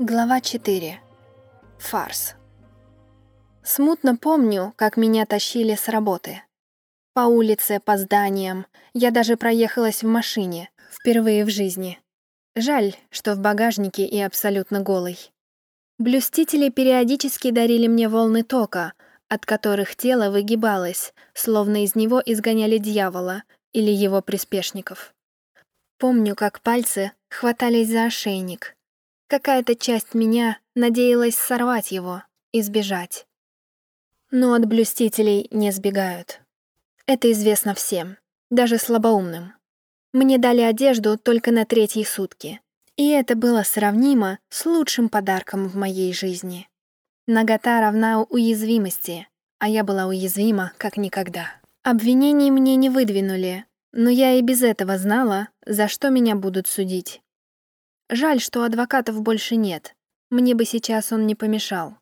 Глава 4. Фарс. Смутно помню, как меня тащили с работы. По улице, по зданиям. Я даже проехалась в машине. Впервые в жизни. Жаль, что в багажнике и абсолютно голый. Блюстители периодически дарили мне волны тока, от которых тело выгибалось, словно из него изгоняли дьявола или его приспешников. Помню, как пальцы хватались за ошейник, Какая-то часть меня надеялась сорвать его и сбежать. Но от блюстителей не сбегают. Это известно всем, даже слабоумным. Мне дали одежду только на третьи сутки, и это было сравнимо с лучшим подарком в моей жизни. Нагота равна уязвимости, а я была уязвима как никогда. Обвинений мне не выдвинули, но я и без этого знала, за что меня будут судить. Жаль, что адвокатов больше нет. Мне бы сейчас он не помешал.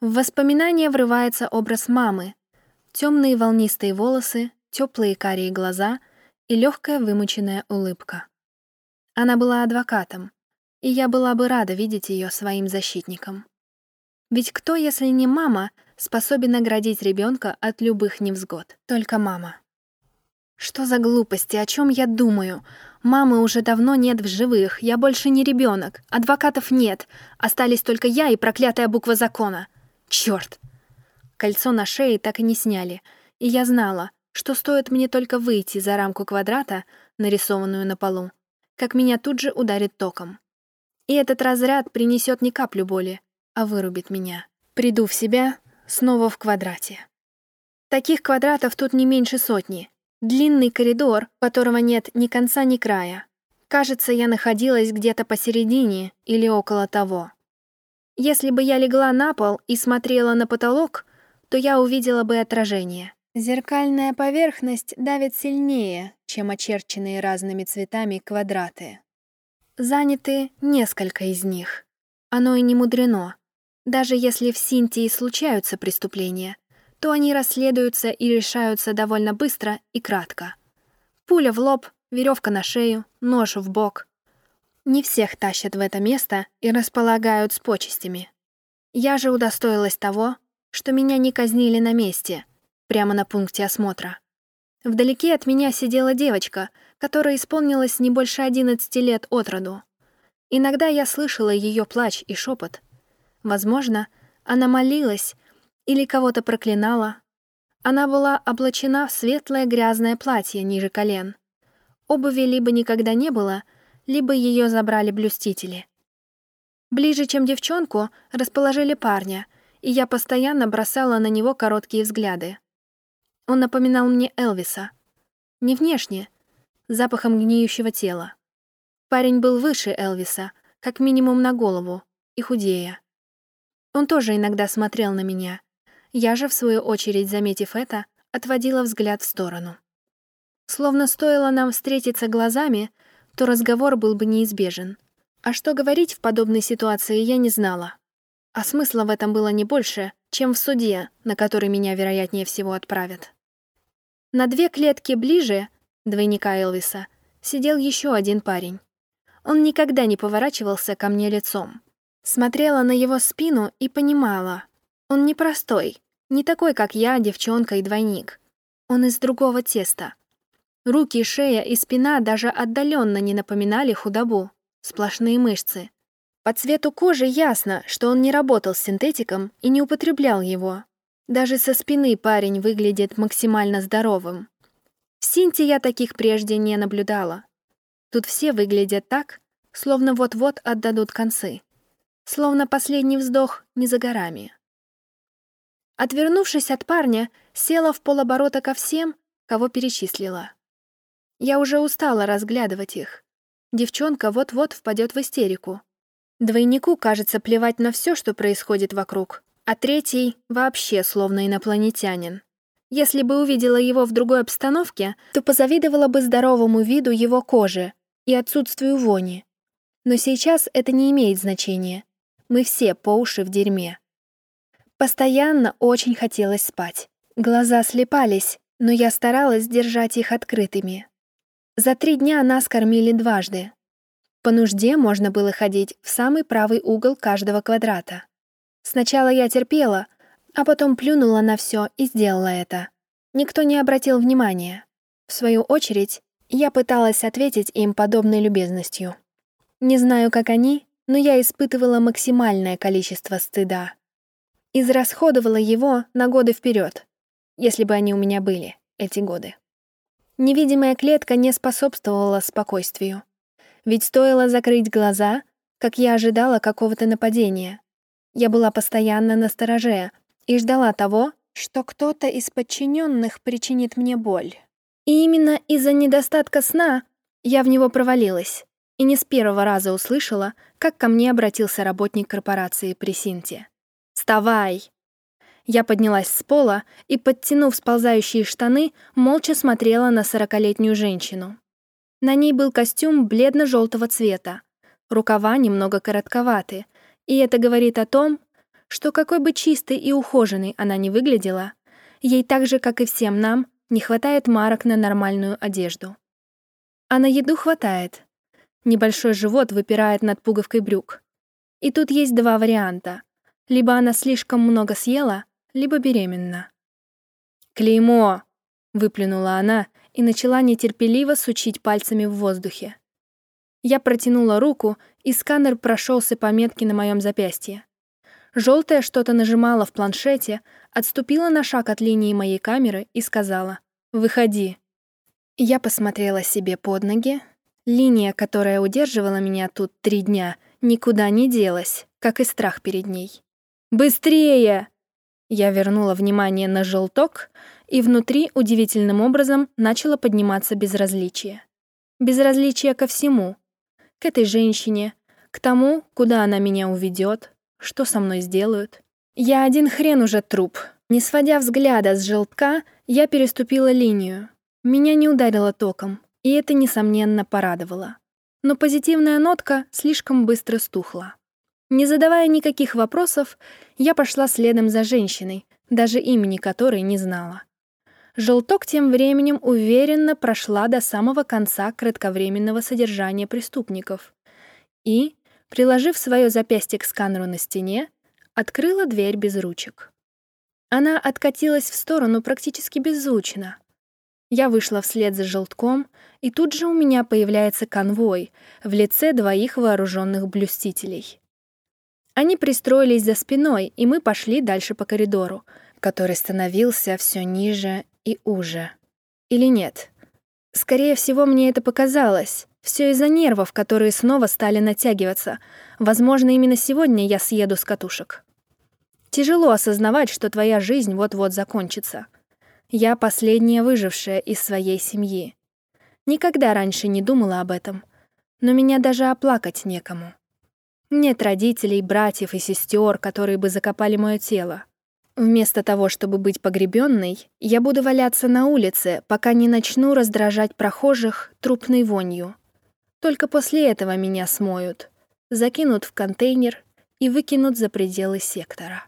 В воспоминания врывается образ мамы. Темные волнистые волосы, теплые карие глаза и легкая вымученная улыбка. Она была адвокатом, и я была бы рада видеть ее своим защитником. Ведь кто, если не мама, способен оградить ребенка от любых невзгод? Только мама. Что за глупости, о чем я думаю? Мамы уже давно нет в живых, я больше не ребенок, адвокатов нет, остались только я и проклятая буква закона. Черт! Кольцо на шее так и не сняли, и я знала, что стоит мне только выйти за рамку квадрата, нарисованную на полу, как меня тут же ударит током. И этот разряд принесет не каплю боли, а вырубит меня. Приду в себя снова в квадрате. Таких квадратов тут не меньше сотни, Длинный коридор, которого нет ни конца, ни края. Кажется, я находилась где-то посередине или около того. Если бы я легла на пол и смотрела на потолок, то я увидела бы отражение. Зеркальная поверхность давит сильнее, чем очерченные разными цветами квадраты. Заняты несколько из них. Оно и не мудрено. Даже если в Синтии случаются преступления, то они расследуются и решаются довольно быстро и кратко. Пуля в лоб, веревка на шею, нож в бок. Не всех тащат в это место и располагают с почестями. Я же удостоилась того, что меня не казнили на месте, прямо на пункте осмотра. Вдалеке от меня сидела девочка, которая исполнилась не больше 11 лет от роду. Иногда я слышала ее плач и шепот. Возможно, она молилась или кого-то проклинала. Она была облачена в светлое грязное платье ниже колен. Обуви либо никогда не было, либо ее забрали блюстители. Ближе, чем девчонку, расположили парня, и я постоянно бросала на него короткие взгляды. Он напоминал мне Элвиса. Не внешне, запахом гниющего тела. Парень был выше Элвиса, как минимум на голову, и худее. Он тоже иногда смотрел на меня, я же, в свою очередь, заметив это, отводила взгляд в сторону. Словно стоило нам встретиться глазами, то разговор был бы неизбежен. А что говорить в подобной ситуации, я не знала. А смысла в этом было не больше, чем в суде, на который меня, вероятнее всего, отправят. На две клетки ближе, двойника Элвиса, сидел еще один парень. Он никогда не поворачивался ко мне лицом. Смотрела на его спину и понимала, он непростой, не такой, как я, девчонка и двойник. Он из другого теста. Руки, шея и спина даже отдаленно не напоминали худобу. Сплошные мышцы. По цвету кожи ясно, что он не работал с синтетиком и не употреблял его. Даже со спины парень выглядит максимально здоровым. В Синте я таких прежде не наблюдала. Тут все выглядят так, словно вот-вот отдадут концы. Словно последний вздох не за горами. Отвернувшись от парня, села в полоборота ко всем, кого перечислила. Я уже устала разглядывать их. Девчонка вот-вот впадет в истерику. Двойнику, кажется, плевать на все, что происходит вокруг, а третий вообще словно инопланетянин. Если бы увидела его в другой обстановке, то позавидовала бы здоровому виду его кожи и отсутствию вони. Но сейчас это не имеет значения. Мы все по уши в дерьме. Постоянно очень хотелось спать. Глаза слепались, но я старалась держать их открытыми. За три дня нас кормили дважды. По нужде можно было ходить в самый правый угол каждого квадрата. Сначала я терпела, а потом плюнула на все и сделала это. Никто не обратил внимания. В свою очередь, я пыталась ответить им подобной любезностью. Не знаю, как они, но я испытывала максимальное количество стыда. Израсходовала его на годы вперед, если бы они у меня были, эти годы. Невидимая клетка не способствовала спокойствию. Ведь стоило закрыть глаза, как я ожидала какого-то нападения. Я была постоянно на стороже и ждала того, что кто-то из подчиненных причинит мне боль. И именно из-за недостатка сна я в него провалилась и не с первого раза услышала, как ко мне обратился работник корпорации при Синте. «Вставай!» Я поднялась с пола и, подтянув сползающие штаны, молча смотрела на сорокалетнюю женщину. На ней был костюм бледно-желтого цвета, рукава немного коротковаты, и это говорит о том, что какой бы чистой и ухоженной она ни выглядела, ей так же, как и всем нам, не хватает марок на нормальную одежду. А на еду хватает. Небольшой живот выпирает над пуговкой брюк. И тут есть два варианта. Либо она слишком много съела, либо беременна. «Клеймо!» — выплюнула она и начала нетерпеливо сучить пальцами в воздухе. Я протянула руку, и сканер прошелся по метке на моем запястье. Желтая что-то нажимала в планшете, отступила на шаг от линии моей камеры и сказала «Выходи». Я посмотрела себе под ноги. Линия, которая удерживала меня тут три дня, никуда не делась, как и страх перед ней. «Быстрее!» Я вернула внимание на желток, и внутри удивительным образом начало подниматься безразличие. Безразличие ко всему. К этой женщине, к тому, куда она меня уведет, что со мной сделают? Я один хрен уже труп. Не сводя взгляда с желтка, я переступила линию. Меня не ударило током, и это, несомненно, порадовало. Но позитивная нотка слишком быстро стухла. Не задавая никаких вопросов, я пошла следом за женщиной, даже имени которой не знала. Желток тем временем уверенно прошла до самого конца кратковременного содержания преступников и, приложив свое запястье к сканеру на стене, открыла дверь без ручек. Она откатилась в сторону практически беззвучно. Я вышла вслед за желтком, и тут же у меня появляется конвой в лице двоих вооруженных блюстителей. Они пристроились за спиной, и мы пошли дальше по коридору, который становился все ниже и уже. Или нет? Скорее всего, мне это показалось. Все из-за нервов, которые снова стали натягиваться. Возможно, именно сегодня я съеду с катушек. Тяжело осознавать, что твоя жизнь вот-вот закончится. Я последняя выжившая из своей семьи. Никогда раньше не думала об этом. Но меня даже оплакать некому. Нет родителей, братьев и сестер, которые бы закопали мое тело. Вместо того, чтобы быть погребенной, я буду валяться на улице, пока не начну раздражать прохожих трупной вонью. Только после этого меня смоют, закинут в контейнер и выкинут за пределы сектора.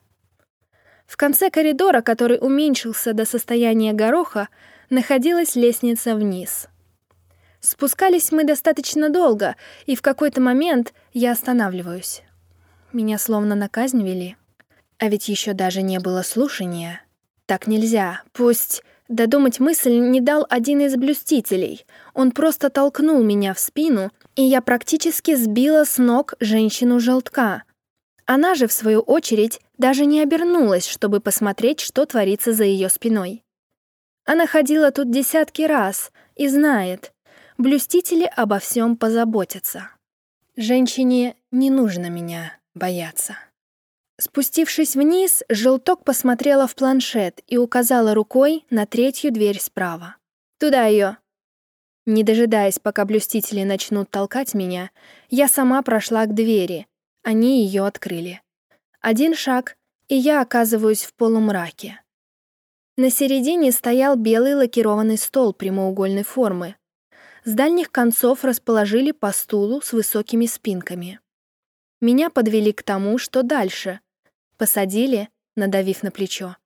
В конце коридора, который уменьшился до состояния гороха, находилась лестница вниз. Спускались мы достаточно долго, и в какой-то момент я останавливаюсь. Меня словно на казнь вели. А ведь еще даже не было слушания. Так нельзя. Пусть Додумать мысль не дал один из блюстителей. Он просто толкнул меня в спину, и я практически сбила с ног женщину-желтка. Она же, в свою очередь, даже не обернулась, чтобы посмотреть, что творится за ее спиной. Она ходила тут десятки раз и знает, блюстители обо всем позаботятся. Женщине не нужно меня бояться. Спустившись вниз, желток посмотрела в планшет и указала рукой на третью дверь справа. «Туда ее. Не дожидаясь, пока блюстители начнут толкать меня, я сама прошла к двери. Они ее открыли. Один шаг, и я оказываюсь в полумраке. На середине стоял белый лакированный стол прямоугольной формы. С дальних концов расположили по стулу с высокими спинками. Меня подвели к тому, что дальше, Посадили, надавив на плечо.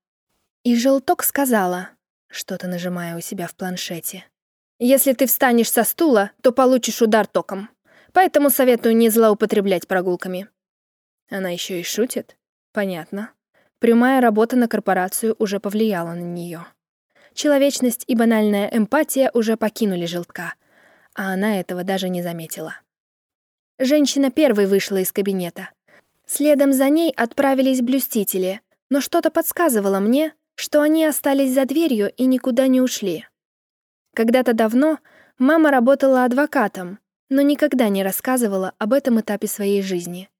И желток сказала, что-то нажимая у себя в планшете. «Если ты встанешь со стула, то получишь удар током. поэтому советую не злоупотреблять прогулками». Она еще и шутит? Понятно. Прямая работа на корпорацию уже повлияла на нее. Человечность и банальная эмпатия уже покинули желтка, а она этого даже не заметила. Женщина первой вышла из кабинета. Следом за ней отправились блюстители, но что-то подсказывало мне, что они остались за дверью и никуда не ушли. Когда-то давно мама работала адвокатом, но никогда не рассказывала об этом этапе своей жизни.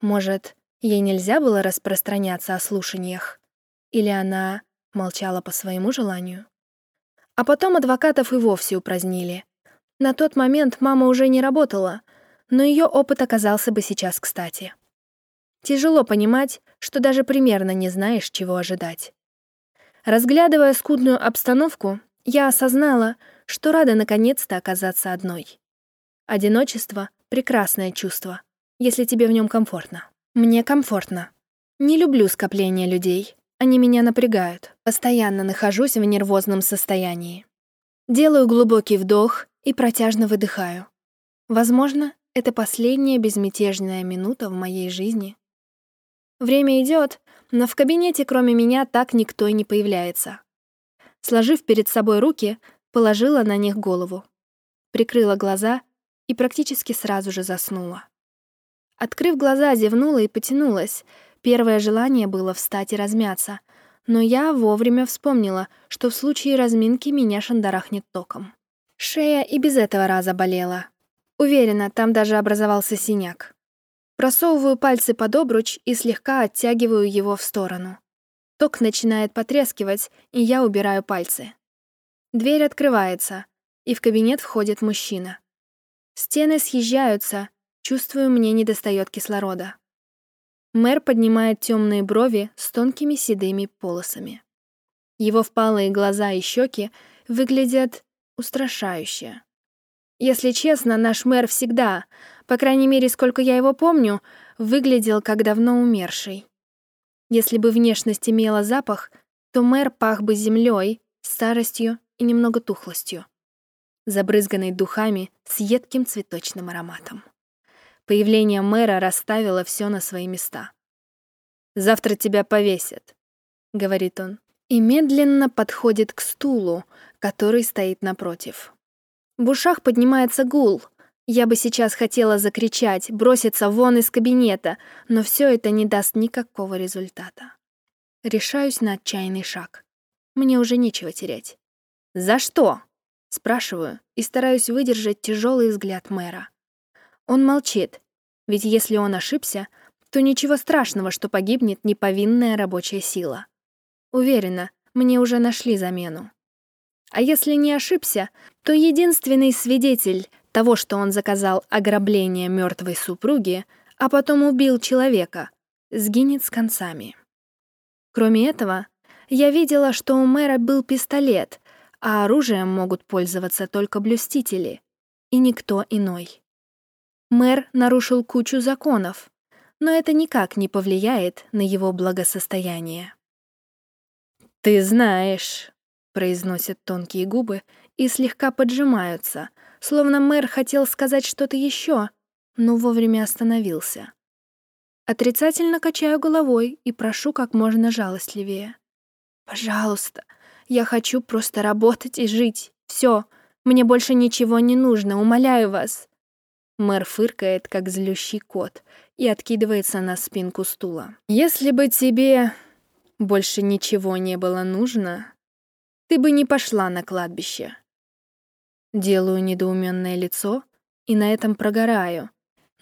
Может, ей нельзя было распространяться о слушаниях? Или она молчала по своему желанию? А потом адвокатов и вовсе упразднили. На тот момент мама уже не работала, но ее опыт оказался бы сейчас кстати. Тяжело понимать, что даже примерно не знаешь, чего ожидать. Разглядывая скудную обстановку, я осознала, что рада наконец-то оказаться одной. Одиночество — прекрасное чувство, если тебе в нем комфортно. Мне комфортно. Не люблю скопление людей, они меня напрягают. Постоянно нахожусь в нервозном состоянии. Делаю глубокий вдох и протяжно выдыхаю. Возможно, это последняя безмятежная минута в моей жизни. Время идет, но в кабинете кроме меня так никто и не появляется. Сложив перед собой руки, положила на них голову. Прикрыла глаза и практически сразу же заснула. Открыв глаза, зевнула и потянулась. Первое желание было встать и размяться, но я вовремя вспомнила, что в случае разминки меня шандарахнет током. Шея и без этого раза болела. Уверена, там даже образовался синяк. Просовываю пальцы под обруч и слегка оттягиваю его в сторону. Ток начинает потрескивать, и я убираю пальцы. Дверь открывается, и в кабинет входит мужчина. Стены съезжаются, чувствую, мне недостает кислорода. Мэр поднимает темные брови с тонкими седыми полосами. Его впалые глаза и щеки выглядят устрашающе. Если честно, наш мэр всегда, по крайней мере, сколько я его помню, выглядел как давно умерший. Если бы внешность имела запах, то мэр пах бы землей, старостью и немного тухлостью, забрызганной духами с едким цветочным ароматом. Появление мэра расставило все на свои места. «Завтра тебя повесят», — говорит он, и медленно подходит к стулу, который стоит напротив. В ушах поднимается гул. Я бы сейчас хотела закричать, броситься вон из кабинета, но все это не даст никакого результата. Решаюсь на отчаянный шаг. Мне уже нечего терять. «За что?» — спрашиваю и стараюсь выдержать тяжелый взгляд мэра. Он молчит, ведь если он ошибся, то ничего страшного, что погибнет неповинная рабочая сила. Уверена, мне уже нашли замену. А если не ошибся, то единственный свидетель того, что он заказал ограбление мертвой супруги, а потом убил человека, сгинет с концами. Кроме этого, я видела, что у мэра был пистолет, а оружием могут пользоваться только блюстители, и никто иной. Мэр нарушил кучу законов, но это никак не повлияет на его благосостояние. «Ты знаешь», произносят тонкие губы и слегка поджимаются, словно мэр хотел сказать что-то еще, но вовремя остановился. Отрицательно качаю головой и прошу как можно жалостливее. «Пожалуйста, я хочу просто работать и жить. Все, мне больше ничего не нужно, умоляю вас». Мэр фыркает, как злющий кот, и откидывается на спинку стула. «Если бы тебе больше ничего не было нужно, ты бы не пошла на кладбище. Делаю недоуменное лицо и на этом прогораю.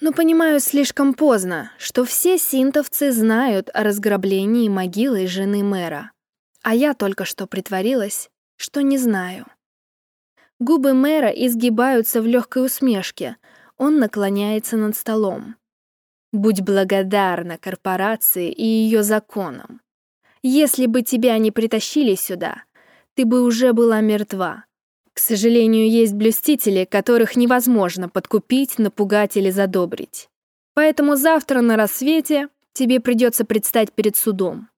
Но понимаю слишком поздно, что все синтовцы знают о разграблении могилы жены мэра. А я только что притворилась, что не знаю. Губы мэра изгибаются в легкой усмешке. Он наклоняется над столом. Будь благодарна корпорации и ее законам. Если бы тебя не притащили сюда, ты бы уже была мертва. К сожалению, есть блюстители, которых невозможно подкупить, напугать или задобрить. Поэтому завтра на рассвете тебе придется предстать перед судом.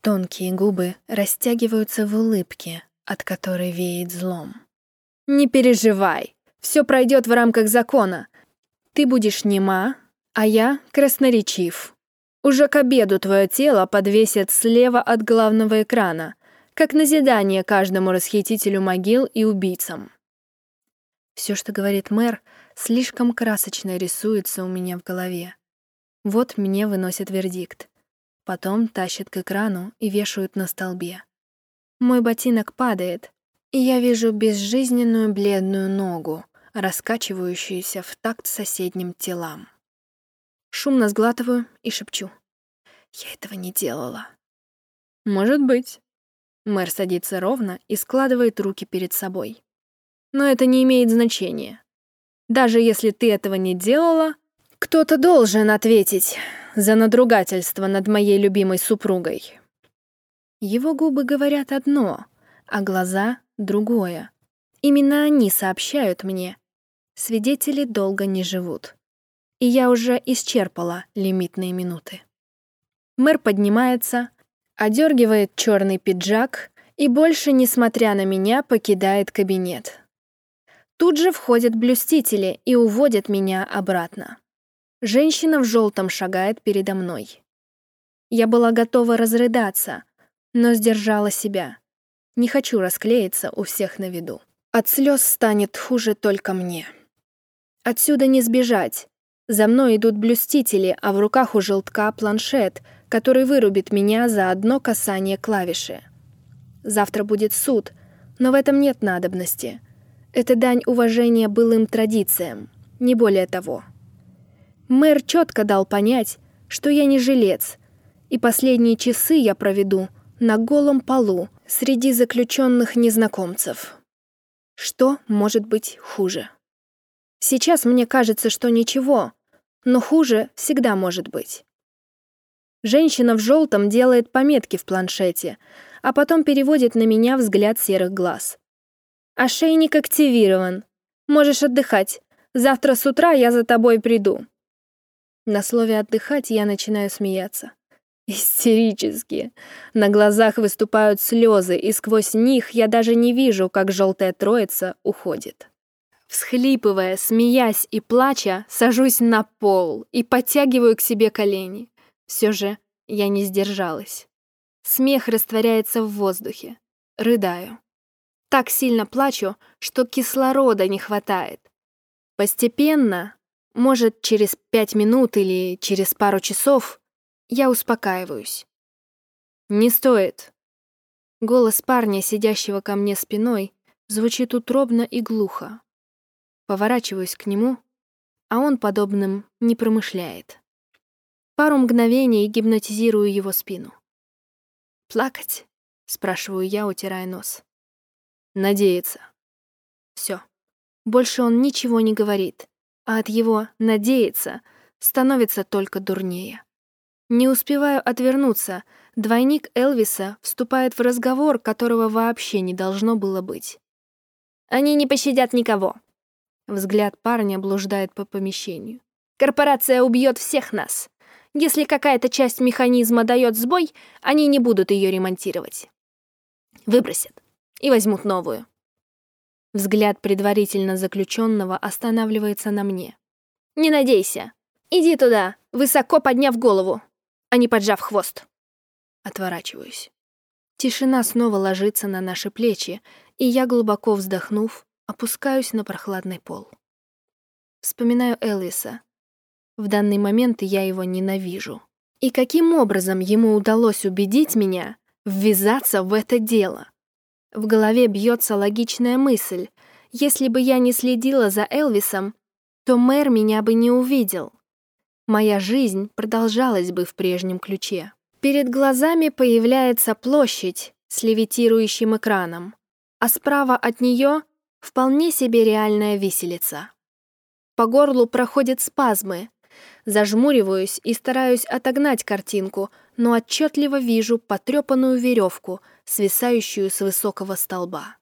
Тонкие губы растягиваются в улыбке, от которой веет злом. Не переживай, все пройдет в рамках закона. Ты будешь нема, а я красноречив. Уже к обеду твое тело подвесят слева от главного экрана, как назидание каждому расхитителю могил и убийцам. Все, что говорит мэр, слишком красочно рисуется у меня в голове. Вот мне выносят вердикт. Потом тащат к экрану и вешают на столбе. Мой ботинок падает, и я вижу безжизненную бледную ногу, раскачивающуюся в такт соседним телам. Шумно сглатываю и шепчу. Я этого не делала. Может быть. Мэр садится ровно и складывает руки перед собой. Но это не имеет значения. Даже если ты этого не делала, кто-то должен ответить за надругательство над моей любимой супругой. Его губы говорят одно, а глаза — другое. Именно они сообщают мне. Свидетели долго не живут. И я уже исчерпала лимитные минуты. Мэр поднимается, одергивает черный пиджак и больше, несмотря на меня, покидает кабинет. Тут же входят блюстители и уводят меня обратно. Женщина в желтом шагает передо мной. Я была готова разрыдаться, но сдержала себя. Не хочу расклеиться у всех на виду. От слез станет хуже только мне. Отсюда не сбежать. За мной идут блюстители, а в руках у желтка планшет, который вырубит меня за одно касание клавиши. Завтра будет суд, но в этом нет надобности. Это дань уважения былым традициям, не более того. Мэр четко дал понять, что я не жилец, и последние часы я проведу на голом полу среди заключенных незнакомцев. Что может быть хуже? Сейчас мне кажется, что ничего, но хуже всегда может быть. Женщина в желтом делает пометки в планшете, а потом переводит на меня взгляд серых глаз. Ошейник активирован. Можешь отдыхать. Завтра с утра я за тобой приду. На слове «отдыхать» я начинаю смеяться. Истерически. На глазах выступают слезы, и сквозь них я даже не вижу, как желтая троица уходит. Всхлипывая, смеясь и плача, сажусь на пол и подтягиваю к себе колени. Все же я не сдержалась. Смех растворяется в воздухе. Рыдаю. Так сильно плачу, что кислорода не хватает. Постепенно, может, через пять минут или через пару часов, я успокаиваюсь. «Не стоит». Голос парня, сидящего ко мне спиной, звучит утробно и глухо. Поворачиваюсь к нему, а он подобным не промышляет. Пару мгновений гипнотизирую его спину. «Плакать?» — спрашиваю я, утирая нос. Надеяться. Все. Больше он ничего не говорит, а от его «надеяться» становится только дурнее. Не успеваю отвернуться, двойник Элвиса вступает в разговор, которого вообще не должно было быть. «Они не пощадят никого». Взгляд парня блуждает по помещению. «Корпорация убьет всех нас. Если какая-то часть механизма дает сбой, они не будут ее ремонтировать. Выбросят и возьмут новую. Взгляд предварительно заключенного останавливается на мне. «Не надейся. Иди туда, высоко подняв голову, а не поджав хвост». Отворачиваюсь. Тишина снова ложится на наши плечи, и я, глубоко вздохнув, опускаюсь на прохладный пол. Вспоминаю Элвиса. В данный момент я его ненавижу. И каким образом ему удалось убедить меня ввязаться в это дело? В голове бьется логичная мысль. Если бы я не следила за Элвисом, то мэр меня бы не увидел. Моя жизнь продолжалась бы в прежнем ключе. Перед глазами появляется площадь с левитирующим экраном, а справа от нее вполне себе реальная виселица. По горлу проходят спазмы. Зажмуриваюсь и стараюсь отогнать картинку, но отчетливо вижу потрепанную веревку — свисающую с высокого столба.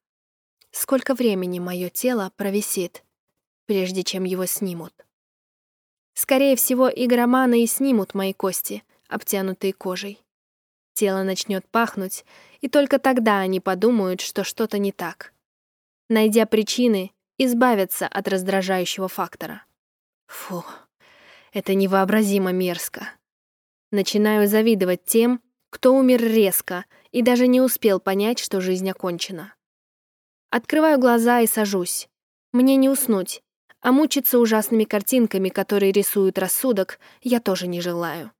Сколько времени мое тело провисит, прежде чем его снимут? Скорее всего, игроманы и снимут мои кости, обтянутые кожей. Тело начнет пахнуть, и только тогда они подумают, что что-то не так. Найдя причины, избавятся от раздражающего фактора. Фу, это невообразимо мерзко. Начинаю завидовать тем, кто умер резко и даже не успел понять, что жизнь окончена. Открываю глаза и сажусь. Мне не уснуть, а мучиться ужасными картинками, которые рисуют рассудок, я тоже не желаю.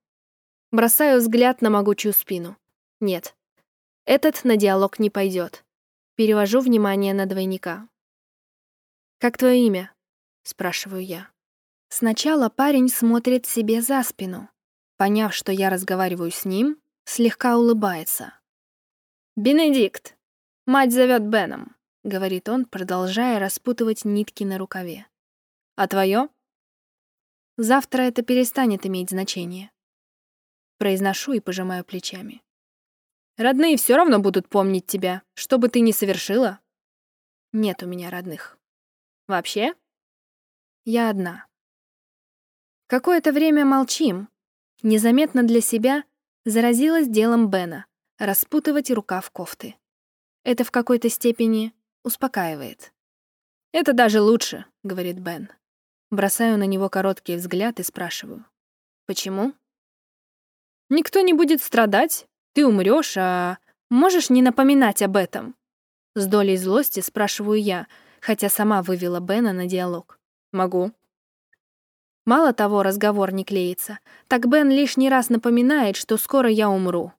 Бросаю взгляд на могучую спину. Нет, этот на диалог не пойдет. Перевожу внимание на двойника. «Как твое имя?» — спрашиваю я. Сначала парень смотрит себе за спину. Поняв, что я разговариваю с ним, слегка улыбается. «Бенедикт! Мать зовет Беном», — говорит он, продолжая распутывать нитки на рукаве. «А твое?» «Завтра это перестанет иметь значение». Произношу и пожимаю плечами. «Родные все равно будут помнить тебя, что бы ты ни совершила». «Нет у меня родных». «Вообще?» «Я одна». Какое-то время молчим. Незаметно для себя заразилась делом Бена — распутывать рукав кофты. Это в какой-то степени успокаивает. «Это даже лучше», — говорит Бен. Бросаю на него короткий взгляд и спрашиваю. «Почему?» «Никто не будет страдать, ты умрешь, а можешь не напоминать об этом?» С долей злости спрашиваю я, хотя сама вывела Бена на диалог. «Могу», Мало того, разговор не клеится, так Бен лишний раз напоминает, что скоро я умру.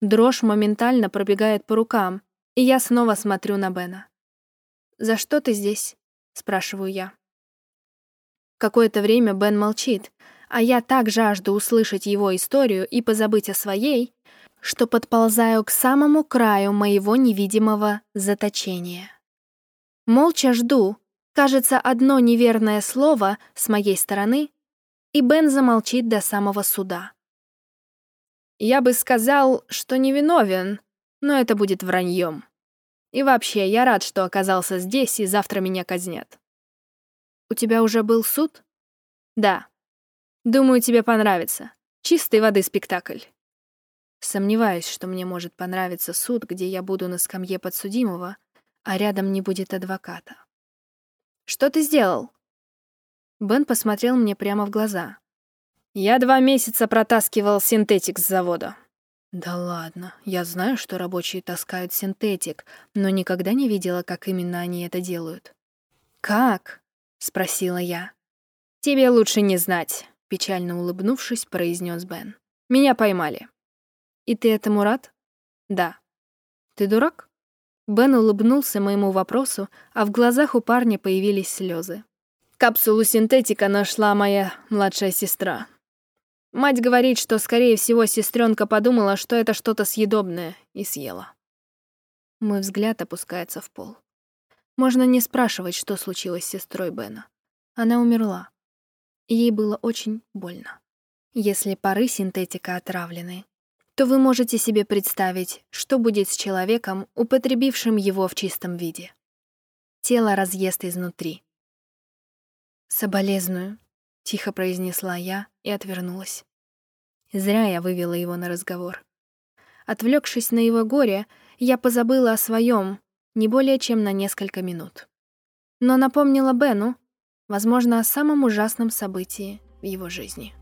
Дрожь моментально пробегает по рукам, и я снова смотрю на Бена. «За что ты здесь?» — спрашиваю я. Какое-то время Бен молчит, а я так жажду услышать его историю и позабыть о своей, что подползаю к самому краю моего невидимого заточения. Молча жду, Кажется, одно неверное слово с моей стороны, и Бен замолчит до самого суда. Я бы сказал, что невиновен, но это будет враньем. И вообще, я рад, что оказался здесь, и завтра меня казнят. У тебя уже был суд? Да. Думаю, тебе понравится. Чистой воды спектакль. Сомневаюсь, что мне может понравиться суд, где я буду на скамье подсудимого, а рядом не будет адвоката. Что ты сделал?» Бен посмотрел мне прямо в глаза. «Я два месяца протаскивал синтетик с завода». «Да ладно, я знаю, что рабочие таскают синтетик, но никогда не видела, как именно они это делают». «Как?» — спросила я. «Тебе лучше не знать», — печально улыбнувшись, произнес Бен. «Меня поймали». «И ты этому рад?» «Да». «Ты дурак?» Бен улыбнулся моему вопросу, а в глазах у парня появились слезы. Капсулу синтетика нашла моя младшая сестра. Мать говорит, что, скорее всего, сестренка подумала, что это что-то съедобное, и съела. Мой взгляд опускается в пол. Можно не спрашивать, что случилось с сестрой Бена. Она умерла. Ей было очень больно. Если пары синтетика отравлены, то вы можете себе представить, что будет с человеком, употребившим его в чистом виде. Тело разъест изнутри. «Соболезную», — тихо произнесла я и отвернулась. Зря я вывела его на разговор. Отвлекшись на его горе, я позабыла о своем не более чем на несколько минут. Но напомнила Бену, возможно, о самом ужасном событии в его жизни.